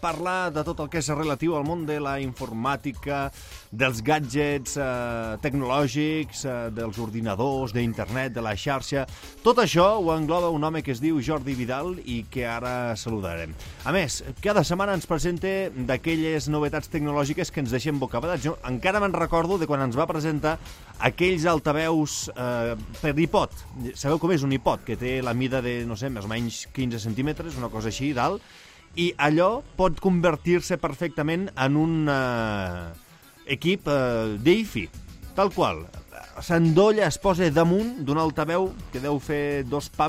parlar de tot el que és relatiu al món de la informàtica, dels gadgets eh, tecnològics, eh, dels ordinadors, d'internet, de la xarxa... Tot això ho engloba un home que es diu Jordi Vidal i que ara saludarem. A més, cada setmana ens presenta d'aquelles novetats tecnològiques que ens deixem bocabadats. Jo encara me'n recordo de quan ens va presentar aquells altaveus eh, per iPod. Sabeu com és un iPod? Que té la mida de, no sé, més o menys 15 centímetres, una cosa així, dalt, i allò pot convertir-se perfectament en un eh, equip eh, d'IFI, tal qual. S'endolla, es posa damunt d'un altaveu que deu fer dos pams